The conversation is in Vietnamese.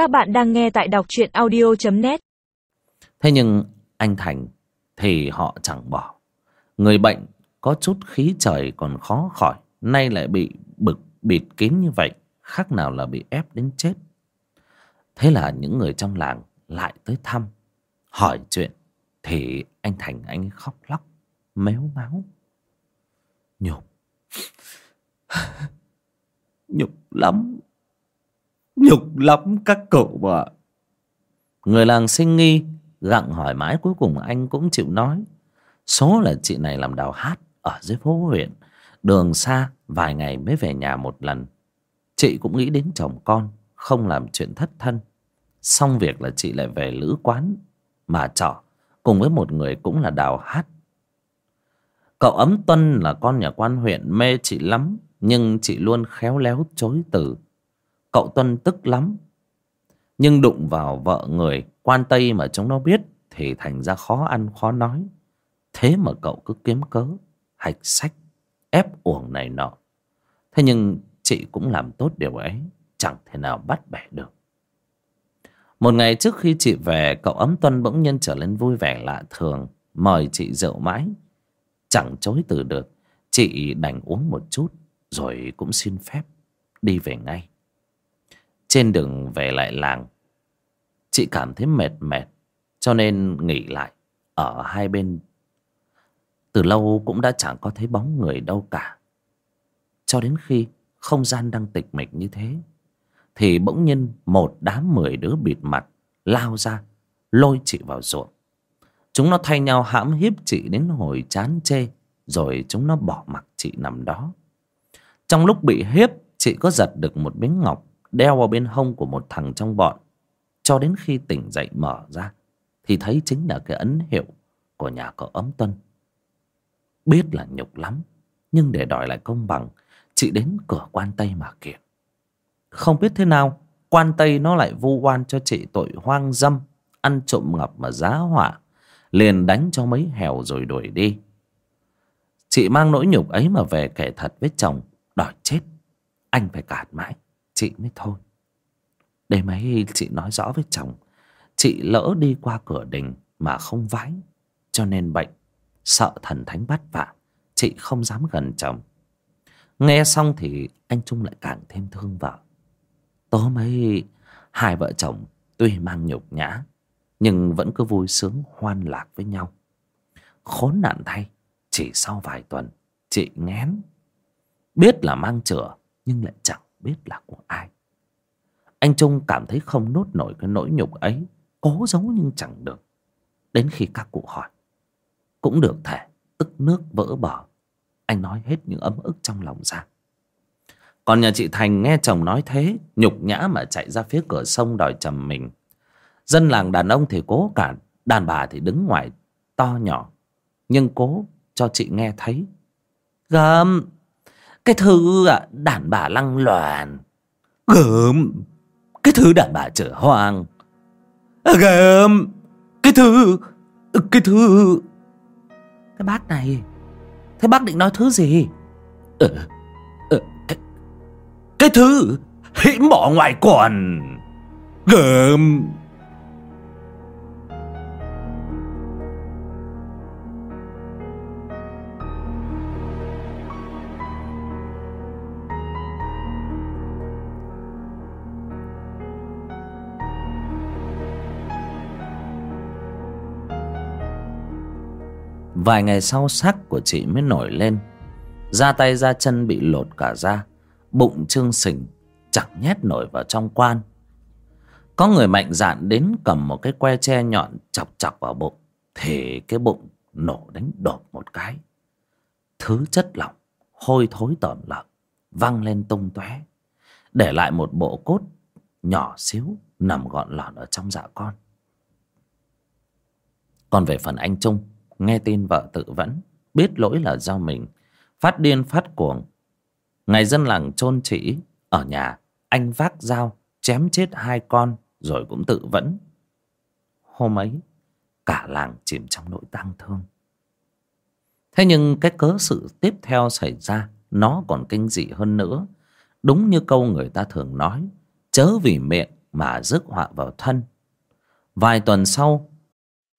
Các bạn đang nghe tại đọc truyện audio.net Thế nhưng anh Thành thì họ chẳng bỏ. Người bệnh có chút khí trời còn khó khỏi, nay lại bị bực bịt kín như vậy, khác nào là bị ép đến chết. Thế là những người trong làng lại tới thăm, hỏi chuyện, thì anh Thành anh khóc lóc, méo máu. Nhục, nhục lắm, nhục lắm các cậu ạ. Người làng sinh nghi, Gặng hỏi mãi cuối cùng anh cũng chịu nói. Số là chị này làm đào hát Ở dưới phố huyện, Đường xa, vài ngày mới về nhà một lần. Chị cũng nghĩ đến chồng con, Không làm chuyện thất thân. Xong việc là chị lại về lữ quán, Mà trọ, Cùng với một người cũng là đào hát. Cậu ấm Tuân là con nhà quan huyện Mê chị lắm, Nhưng chị luôn khéo léo chối từ. Cậu Tuân tức lắm. Nhưng đụng vào vợ người quan tây mà chúng nó biết thì thành ra khó ăn, khó nói. Thế mà cậu cứ kiếm cớ, hạch sách, ép uổng này nọ. Thế nhưng chị cũng làm tốt điều ấy, chẳng thể nào bắt bẻ được. Một ngày trước khi chị về, cậu ấm tuân bỗng nhiên trở lên vui vẻ lạ thường, mời chị rượu mãi. Chẳng chối từ được, chị đành uống một chút, rồi cũng xin phép đi về ngay trên đường về lại làng, Chị cảm thấy mệt mệt, Cho nên nghỉ lại Ở hai bên. Từ lâu cũng đã chẳng có thấy bóng người đâu cả. Cho đến khi Không gian đang tịch mịch như thế, Thì bỗng nhiên Một đám mười đứa bịt mặt, Lao ra, Lôi chị vào ruộng. Chúng nó thay nhau hãm hiếp chị đến hồi chán chê, Rồi chúng nó bỏ mặc chị nằm đó. Trong lúc bị hiếp, Chị có giật được một miếng ngọc Đeo vào bên hông của một thằng trong bọn. Cho đến khi tỉnh dậy mở ra, thì thấy chính là cái ấn hiệu của nhà cậu ấm tuân. Biết là nhục lắm, nhưng để đòi lại công bằng, chị đến cửa quan tây mà kiện không biết thế nào, quan tây nó lại vu oan cho chị tội hoang dâm, ăn trộm ngập mà giá họa, liền đánh cho mấy hèo rồi đuổi đi. Chị mang nỗi nhục ấy mà về kể thật với chồng, đòi chết, anh phải cản mãi chị mới thôi. Đêm ấy chị nói rõ với chồng, Chị lỡ đi qua cửa đình Mà không vái, Cho nên bệnh, Sợ thần thánh bắt vạ, Chị không dám gần chồng. Nghe xong thì anh Trung lại càng thêm thương vợ. Tối mấy Hai vợ chồng tuy mang nhục nhã, Nhưng vẫn cứ vui sướng hoan lạc với nhau. Khốn nạn thay, Chỉ sau vài tuần, Chị ngén Biết là mang chữa, Nhưng lại chẳng biết là của ai. Anh Trung cảm thấy không nốt nổi cái nỗi nhục ấy, Cố giấu nhưng chẳng được. Đến khi các cụ hỏi, Cũng được thể tức nước vỡ bờ. Anh nói hết những ấm ức trong lòng ra. Còn nhà chị Thành nghe chồng nói thế, Nhục nhã mà chạy ra phía cửa sông đòi trầm mình. Dân làng đàn ông thì cố cản, Đàn bà thì đứng ngoài, to nhỏ. Nhưng cố cho chị nghe thấy, gầm cái thứ à, đàn bà lăng loàn. Gớm. Cái thứ đàn bà trở hoang. À, gớm. Cái thứ Cái thứ. Cái bác này Thế bác định nói thứ gì? Ừ, ừ, cái, cái thứ Hĩm bỏ ngoài quần. Gớm. Vài ngày sau sắc của chị mới nổi lên. Da tay, da chân bị lột cả ra Bụng trương sình, Chẳng nhét nổi vào trong quan. Có người mạnh dạn đến cầm một cái que tre nhọn Chọc chọc vào bụng, Thì cái bụng nổ đánh đột một cái. Thứ chất lỏng, Hôi thối tởm lợn Văng lên tung tóe. Để lại một bộ cốt Nhỏ xíu Nằm gọn lọt ở trong dạ con. Còn về phần anh Trung nghe tin vợ tự vẫn, biết lỗi là do mình. Phát điên phát cuồng. Ngày dân làng chôn chỉ, ở nhà, anh vác dao, chém chết hai con, rồi cũng tự vẫn. Hôm ấy, cả làng chìm trong nỗi tang thương. Thế nhưng cái cớ sự tiếp theo xảy ra, nó còn kinh dị hơn nữa. Đúng như câu người ta thường nói, chớ vì miệng mà rước họa vào thân. Vài tuần sau